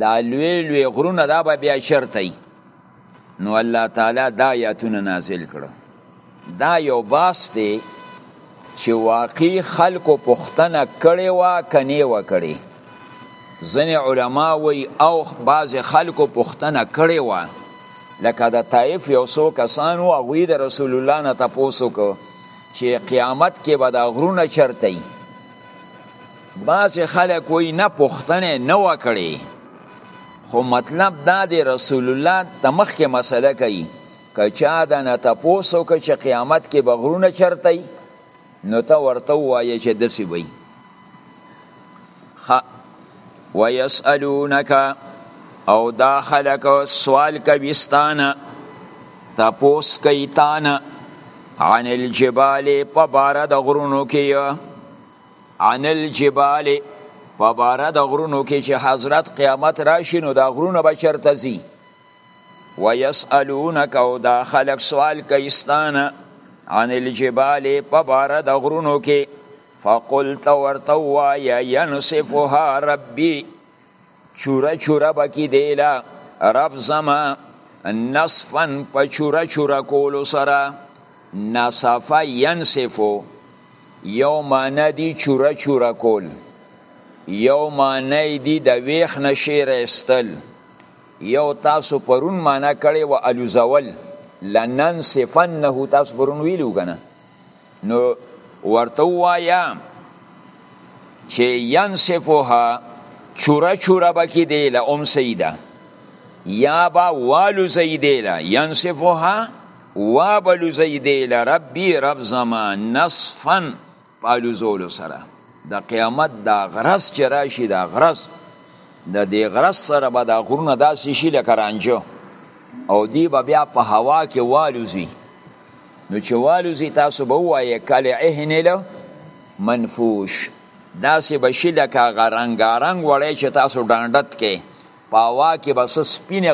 دا لوی لوی غرونه دا به بیا چرته وي نو الله تعالی دا آیاتونه نازل کړو دا یو باس دی چې واقعي خلکو پوښتنه کړې وه که نه وه کړې ځینې علما وایي او بعضې خلکو پوښتنه کړې وه لکه د طایف یو څو کسان وو هغوی د رسول الله نه تپوس وکړو چې قیامت کې به دا غرونه چرته بعضې خلک وایي نه پوښتنه یې نه وه کړې خو مطلب دا دی رسول الله د مخکې مسله کوي که چا د نه تپوس وکړه چې قیامت کې به غرونه چرته وي نو ته ورته ووایه چې داسې به وي ویسألونک او دا خلک سوال کوي ستانه تپوس کوي تانه عن الجبال په باره د غرونو کې عن الجبال په باره د غرونو کې چې حضرت قیامت راشي نو دا غرونه به چرته ځي ويسألونک او دا خلق سوال کوي ستانه عن الجبال په باره د غرونو کې فقلت ورته وایا ينصفها ربي چوره چوره بکی دیلا رب زما نصفا په چوره چوره کولو سره نصفا ینصفو یو معنی دی چوره چوره کول یو معنی دی د ویخ نشیر استل یو تاسو پرون معنی کړی و الوزول لننصفنه تاسو پرون ویلو کنه نو ورته وایا چې ينصفها چوره چوره بکی دی له ام سیده یا با والو زیده له ينصفها وا بلو زیده له ربی رب زما نصفا پالو زولو سره د قیامت دا غرس چې راشي دا غرس د دې غرس سره به دا غرونه داسې شي لکه رانجه او دی به بیا په هوا کې والوزي نو چې والوزي تاسو به وایې کالعهن المنفوش داسې به شي لکه هغه رنګارنګ وړی چې تاسو ډانډت کې په هوا کې به څه سپینې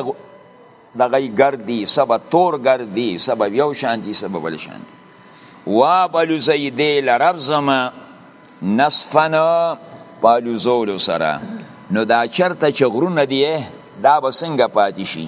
دغه یې ګردي څه به تور ګردي څه به یو شان دي څه به بل شان دي وابلوزئ دی لرب زما نصفن په الوزولو سره نو دا چرته چې غرونه دي دا به څنګه پاتې شي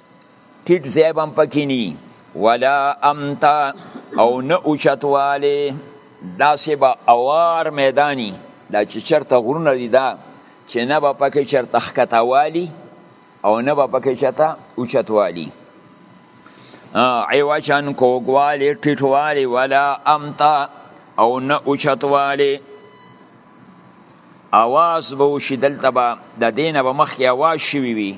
ټیټ ځای به هم پکې نی ولا امتا او نه اوچتوالی داسې به اوار میدانی دا چې چرته غرونه دي دا چې نه به پکې چرته ښکتوالی او نه به پکې چرته اوچتوالی عوجن کوګوالی ټیټوالی ولا امتا او نه اوچتوالی اواز به وشي دلته به د دینه به مخکې اواز شوي وي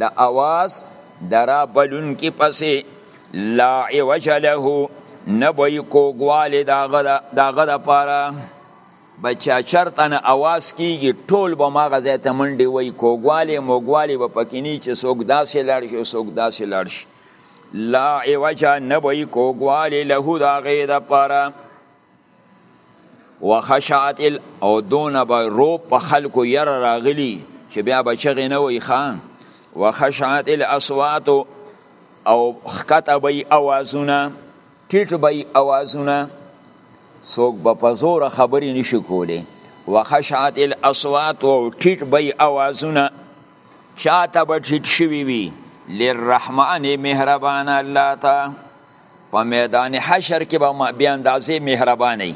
د اواز د را بلونکي پسې لا عوج له نه به یې کوږوالی د هغه دپاره به چا چرته نه اواز کیږي ټول به هماغه ځای ته منډې وایي کوږوالی موږوالی به پکې نه چې څوک داسې لاړ شي او څوک داسې لاړ شي لا عوجه نه به یې کوږوالی له د هغې دپاره وخشعت ال او دون به روب په خلکو ير راغلی چې بیا به چغې نه وي خان وخشعت الاصوات او خکته به اوازونه ټیټ به اوازونه څوک به په زور خبرې نشي کولی وخشعت الاصوات او ټیټ به اوازونه چاته به ټیټ شوي وي للرحمن مهربان الله ته په میدان حشر کې به بیا اندازې مهرباني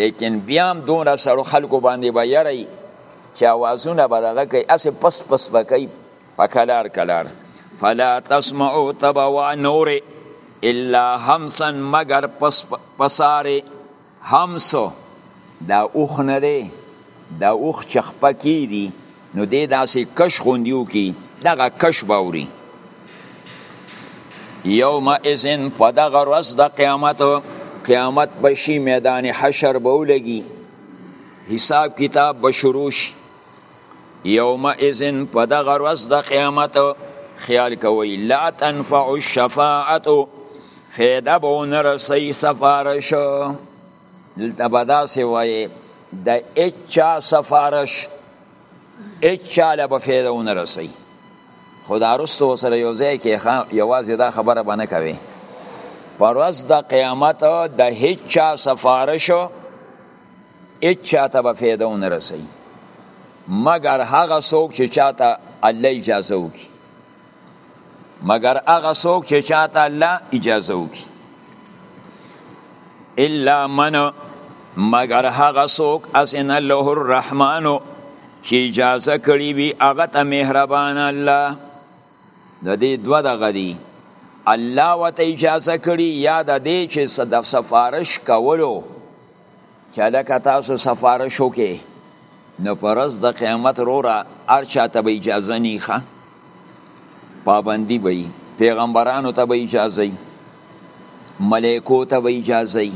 لیکن بیا هم دونه سړو خلکو باندې به یری چې اوازونه به دغه کوي اسې پس پس به کوي په کلار کلار فلا تسمعو تبوا نور الا همسا مگر پس پساره همسو، دا اوښ نه دی، دا اوښ چې خپه کېږي نو دی داسې کش غوندې وکړي، دغه کش به اوري. یومئذ په دغه ورځ د قیامت قیامت به شي میدان حشر به ولګي حساب کتاب به شروع شي یوم اذن په دغه ورځ د قیامت خیال کوي لا تنفع الشفاعت فیده به ونه رسي سفارش دلته به داسې وایي د اچا سفارش اچا له به فیده ونه رسي خو دا رستو سره یو ځای کې یوازې دا خبره به نه کوي پر ورځ د قیامت د هیچا سفارش هیڅ چاته به فایده ونه رسوي مګر هغه څوک چې چاته الله اجازه وکړي مګر هغه څوک چې چاته الله اجازه وکړي الا من مګر هغه څوک اسن له الرحمن چې اجازه کړی وي هغه ته مهربان الله د دې دوه دغه دي الله وته اجازه کړی یا د دې چې د سفارش کولو چا لکه تاسو سفارش وکې نو پر ورځ د قیامت روره هر چا ته به اجازه نه ښه پابندي به پیغمبرانو ته به اجازه ملائکو ته به اجازه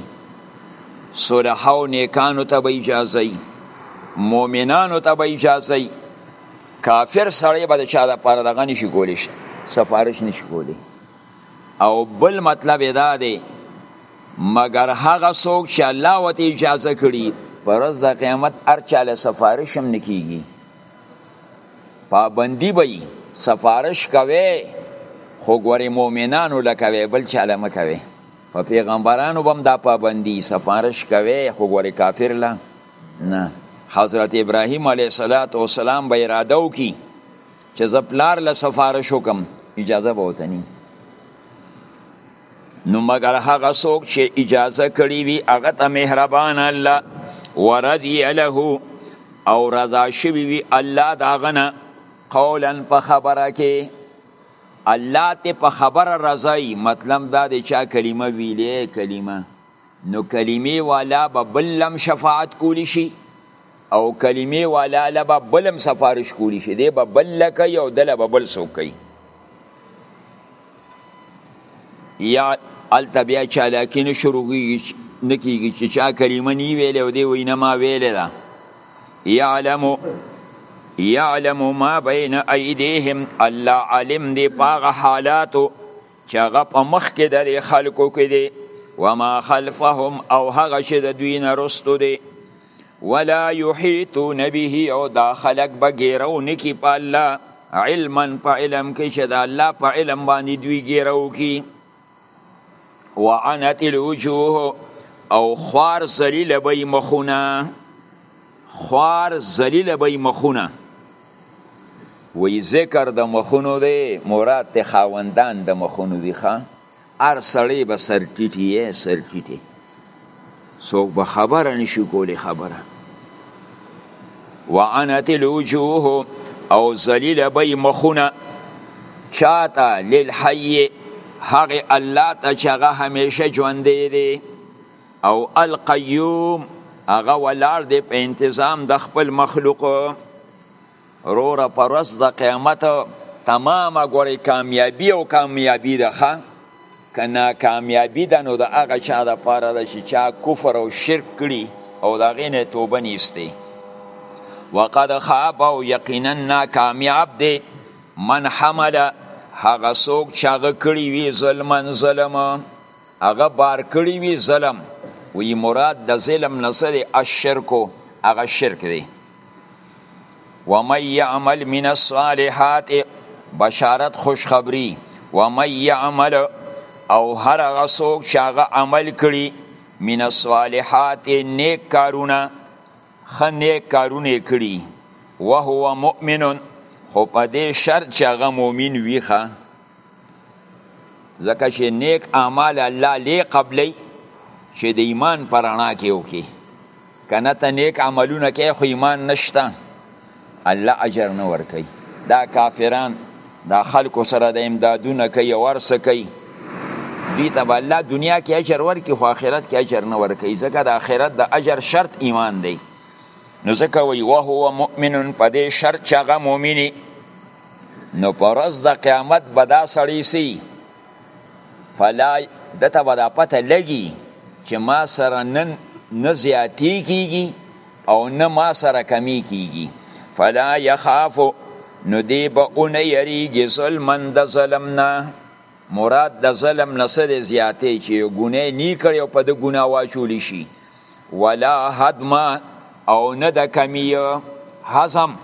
صلحه او نیکانو ته به اجازه مؤمنانو ته به اجازه کافر سړی به د چا د پاره دغه نشي کولی سفارش نشي کولی او بل مطلب یې دا دی مګر هغه څوک چې الله ورته اجازه کړي په ورځ د قیامت هر چا له سفارش هم نه کیږي پابندي به وي سفارش کوي خو ګورې مؤمنانو له کوي بل چا له مه کوي په پیغمبرانو به هم دا پابندي سفارش کوي خو ګورې کافر له نه حضرت ابراهیم علیه السلام به اراده وکړي چې زه پلار له سفارش وکم اجازه به وته نی نو مگر هغه څوک چې اجازه کړی وي هغه ته مهربان الله ورضی له او رضا شوی وي الله دا غنه قولا په خبره کې الله ته په خبره رضای مطلب دا دی چې کلمه ویلې کلمه نو کلمې والا به بل هم شفاعت کولی شي او کلمې والا له به بل هم سفارش کولی شي دی به بل له کوي او دله به بل څوک کوي یا هلته بیا چالاکي نه شروعېږي نه کېږي چې چا کلمه نی ویلې او دی وایي نه ما ویلې ده یعلمو یعلم ما بین ایدیهم الله عالم دی پاغه حالاتو چې هغه په مخکې د دې خلکو کې دی وما خلفهم او هغه چې د دوی نه رستو دی ولا یحیطون به او دا خلک به ګیرو نکی په الله علما په علم کې چې د الله په علم باندې دوی ګیرو کی وعنت الوجوه او خوار ذلیل به مخونه خوار ذلیل به مخونه وی ذکر د مخونو دی مراد ته خاوندان د مخونو دی ښا ار سړی به سر ټیټی یې سر ټیټی څوک به خبره نشي کولی خبره وعنت الوجوه او ذلیل به مخونه چاته للحی هغه الله ته چې هغه همیشه ژوندی دی او القیوم هغه ولاړ دی په انتظام د خپل مخلوق روره پر ورځ د قیامت تمامه ګورې کامیابي او کامیابي ده ښه که ناکامیابي ده نو د هغه چا دپاره ده چې چا کفر او شرک کړي او د هغې نه توبه نه ایستې وقد خاب او یقینا ناکامیاب دی من حمله هغه څوک چې هغه کړي وي ظلما ظلم هغه بار کړی وی ظلم وی مراد د ظلم نه څه دی الشرک هغه شرک دی ومن يعمل من الصالحات بشارت خوشخبری ومن يعمل او هر هغه څوک چې هغه عمل کړي من الصالحات نیک کارونه ښه نیک کارونه کړي وهو مؤمن خو په دې شرط چې هغه مؤمن وي ښه ځکه چې نیک اعمال الله لې قبلی چې د ایمان پر رڼا کې وکي کنه ته نیک عملونه کې خو ایمان نشته الله اجر نه ور کوي دا کافران دا خلکو سره د امدادونه کوي ورسه کوي دوی ته به الله دنیا کې اجر ورکړي خو آخرت کې اجر نه ورکوي ځکه د آخرت د اجر شرط ایمان دی نو ځکه وایي وهو مؤمن په دې شرط چې هغه مؤمني نو پر ورځ د قیامت به دا سړی سي فلا دته به دا پته لګي چې ما سره نن نه زیاتی کیږي او نه ما سره کمی کیږي فلا یخاف نو دی به اون یریږي ظلمن د ظلم نه مراد د ظلم نه څه دی زیاتی چې ګناه نی کړی او په د ګناه واچول شي ولا حدما او نه د کمیه هضم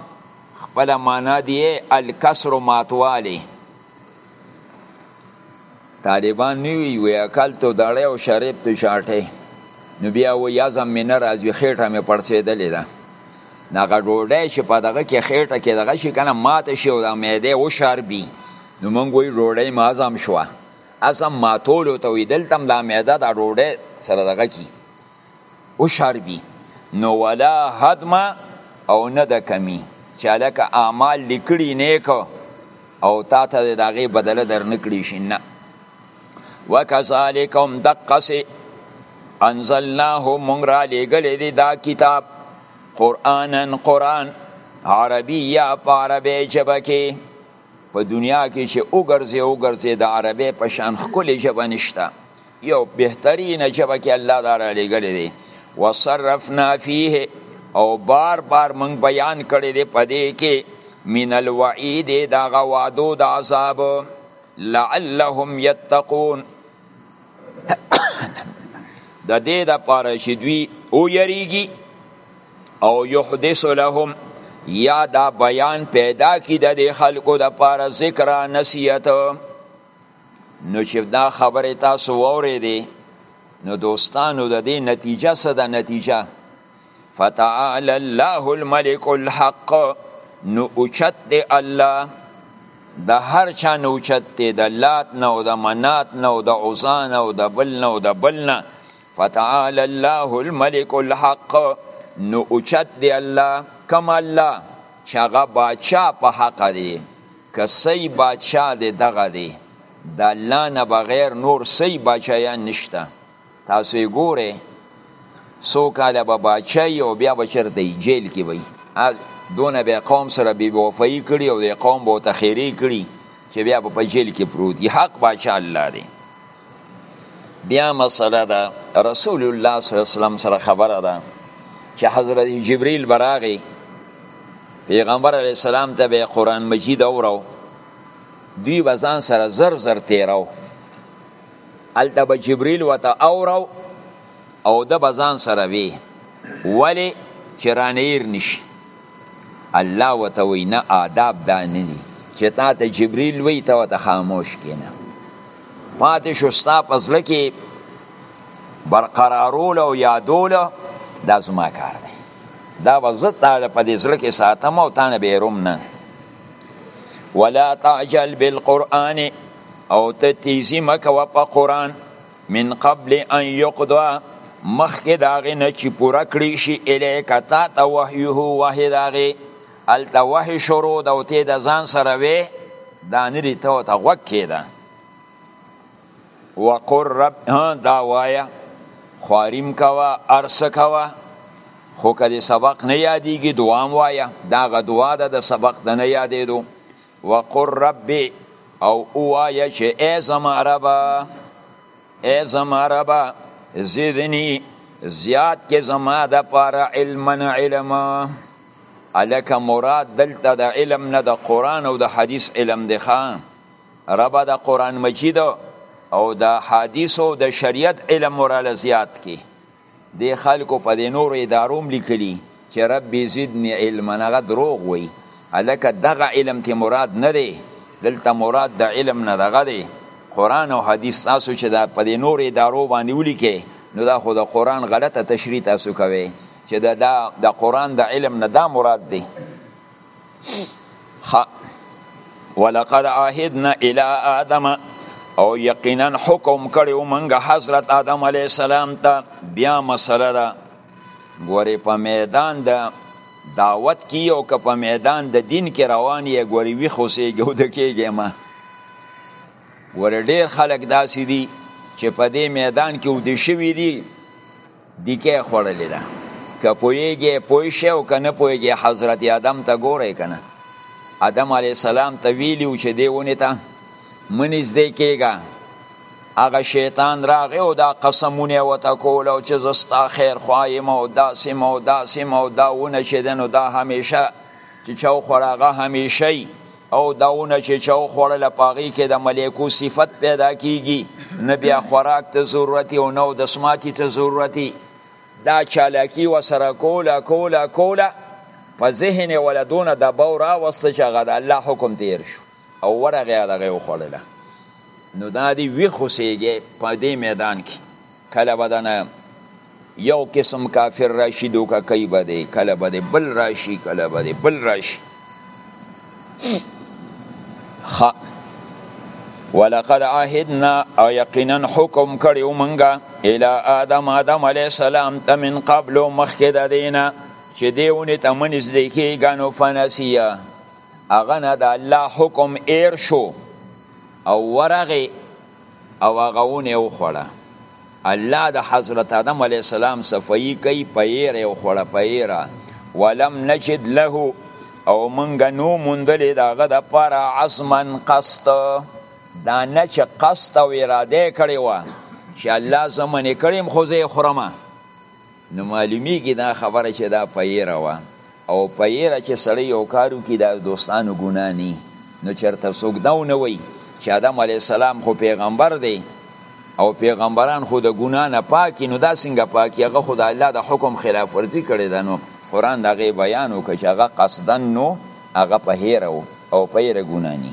خپله معنا دی الکسر ماتوالی طالبان نیوی وی اکل تو دړی او شریب تو شاټه نو بیا و یزم می نه راځي خېټه می پړسېدلې ده دغه ډوډۍ چې په دغه کې خېټه کې دغه شي کنه ماته شي او د معده او شربي نو مونږ وی ډوډۍ ما هضم شوه هضم ماتولو ته وی دلته هم د معده د ډوډۍ سره دغه کی هوشار وي نو ولا هدم او نه د کمی چې هلکه اعمال دې کړي نیک او تا ته د هغې بدله درنکړی شي نه وکذالک هم دقسې انزلناه مونږ را لېږلی دی دا کتاب قرآنا قرآن عربي یا په عربۍ ژبه کې په دنیا کې چې وګرځې وګرځې د عربۍ په شان ښکلې ژبه نشته یو بهترینه ژبه کې الله دا را لېږلی دی وصرفنا فیه او بار بار موږ بیان کړی دی په دې کې من الوعید دغه وعدو د عذاب لعلهم یتقون د دې د پاره چې دوی او یریږي او یحدث لهم یا دا بیان پیدا کی د خلکو د پاره ذکر نصیحت نو چې دا خبره تاسو واورېدې نو دوستانو د دې نتیجه څه ده نتیجه فتعال الله الملك الحق نو اوچت دی الله د هر چا نه اوچت دی د لات نه او د منات نه او د عزا نه او د بل نه او د بل نه فتعال الله الملك الحق نو اوچت دی الله کم الله چې هغه باچا په حق دی که صحیح بادشاه دی دغه دی د الله نه بغیر نور صحیح بادشاهیان نشته تاسو یې ګورئ څو کاله به بادشاهي او بیا به چېرته وي جیل کې وي دونه به قوم سره بې وفایي کړي او د قوم به ورته خیرې کړي چې بیا به په جیل کې پروت وي حق بادشاه الله دی بیا مسله ده رسول الله صلی الله علیه وسلم سره خبره ده چې حضرت جبرئیل براغي پیغمبر علی السلام ته به قران مجید اورو دوی بزان سره زر زر تیرو الته به جبرئیل وته اورو او د بزان سره وی ولی چې رانیر نشي الله وته وینا آداب دانه دي چې تا ته جبرئیل وی ته وته خاموش کینه پاتې شو ستا په زړه کې برقرارول او یادول دا زما کار دی دا به زه تا په دې زړه کې ساتم او تا نه بیروم نه ولا تعجل بالقرآن او ته تیزی مکوه په قرآن من قبل ان یقضا مخکې د هغې نه چې پوره کړی شي الیکه تا ته وحیه وحی د هغې هلته وحی شروع ده او ته د ځان سره وې دا نه دي ته ورته غوږ کېده وقل رب دا وایه خواریم کوه ارس کوه خو که د سبق نه یادېږي دوام وایه دا غ دعا ده د سبق د نه یادېدو وقل رب او وایه چې ای زما ربه ای زما ربه زدنی زیات کې زما د پاره علما علما هلکه مراد دلته د علم نه د قرآن او د حدیث علم دی ښا ربه د قرآن مجید او د حدیث او د شریعت علم وراله زیات کی دی خلکو په د نور اداروم لیکلی چې رب زیدنی علم نغه دروغ وی هلکه دغه علم تی مراد نه دی دلته مراد د علم نه دغه دی قرآن او حدیث تاسو چې دا په د نور ادارو باندې ولیکې نو دا خو د قرآن غلطه تشریح تاسو کوئ چه د دا د قرآن د علم نه دا مراد دی خ ولقد عهدنا الى آدم او یقینا حکم کړو منګه حضرت آدم علی السلام ته بیا مسله ده ګوري په میدان ده دعوت کی او که په میدان د دین کې روان یې ګوري وی خوسېږي او د کېږي ما ګوري ډېر خلک داسې دي چې په دې میدان کې ودې شوي دي دیکه خوړلې ده که پویږي پوی شي او که نه پویږي حضرت آدم ته ګورې کنه آدم علی السلام ته ویلیو چې دی ونی ته منیز دی کېږه هغه شیطان راغی او دا قسمونه وته کول او چې زستا خیر خوایم او داسې مو داسې مو دا ونه چې دنو دا همیشه چې چاو خوراغه همیشه او داونه چې چا وخوړله په هغې کې د ملیکو صفت پیدا کیږي نه بیا خوراک ته ضرورتي او نه دسماتي ته ضرورتي دا چالاکي وسره کوله کوله کوله په ذهن یې وله دونه دباو راوسته چې هغه د الله حکم تیر شو او ورغې هغه وخوړله نو دا دی ویښ اوسېږي په دې میدان کې کله به دنه یو قسم کافر راشي دوکه کوي به دی کله به دی بل راشي کله به دی بل راشي خ ولقد عهدنا او یقینا حکم کړی ومنګه الی آدم آدم علی السلام ته من قبل مخکې د دینه چې دیونه ته منځ دی کېږه نو فنسیه هغه نه د الله حکم ایر شو او ورغه او هغه ونې وخوړه الله د حضرت آدم علیه السلام صفایی کوي په ایره یې وخوړه په ایره ولم نجد له او منګه نو موندلې د هغه دپاره عزما قصد دا نه چې قصد او اراده یې کړې وه چې الله زه منې کړی یم خو زه یې خورم نو معلومیږي دا خبره چې دا په یره وه او په یره چې سړی یو کار وکړي دا دوستانو ګناه نی نو چرته څوک دا ونه وایي چې آدم علیه السلام خو پیغمبر دی او پیغمبران خو د ګناه نه پاکي نو دا څنګه پاکي هغه خو د الله د حکم خلاف ورزي کړی ده نو قرآن دغه بیان وکړي چې هغه قصدن نو هغه په هیره او په هیره ګناه نی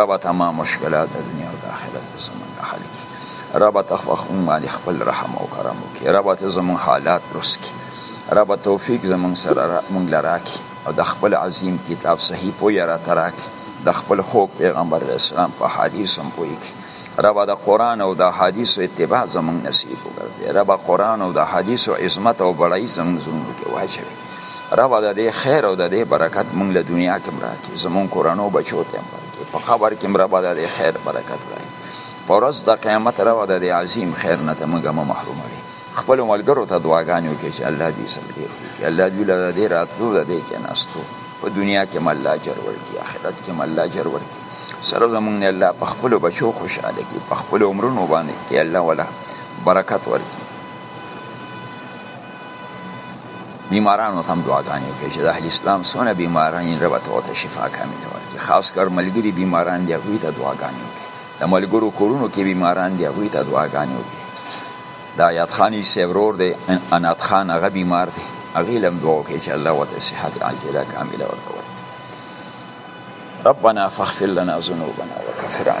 ربه ته ما مشکلات د دنیا او د آخرت په زمونږ حل کړي ربه ته خپل باندې خپل رحم او کرم وکړي ربه ته زمونږ حالات درست کړي ربه توفیق زمونږ سره مونږ لراکي او د خپل عظیم کتاب صحیح پوی را تراکي د خپل خوږ پیغمبر د اسلام په حدیث هم پوی کړي ربه د قرآن او د حدیث اتباع زمونږ نصیب وګرځي ربه قرآن او د حدیث عظمت او بړای زمونږ زمونږ کې واچوي رب د دې خیر او د دې برکت مونږ له دنیا کې راکې زمون کورانو بچو ته راکې په خبر کې رب د دې خیر برکت راکې په ورځ د قیامت رب د دې عظیم خیر نه ته مونږه مو محروم کړي خپل ملګرو ته دعاګانې وکړي چې الله دې سمدي الله دې له دې راتلو د دې کې ناستو په دنیا کې مله اجر ورکړي آخرت کې مله اجر ورکړي سره زمونږ نه الله په خپل بچو خوشاله کړي په خپل عمرونو باندې کې الله ولا برکت ورکړي بیمارانو تم دعاګانې کوي چې د اهل اسلام سونه بیماران یې رب ته وته شفا کامله ورکړي خاص کر ملګری بیماران دی هغوی ته دعاګانې وکړي د ملګرو کورونو کې بیماران دی هغوی ته دعاګانې وکړي دا یاد خانی سیورور دی انات خان هغه بیمار دی هغه لم دعا وکړي چې الله وته صحت عاجله کامله ورکړي ربنا فاغفر لنا ذنوبنا وكفر عنا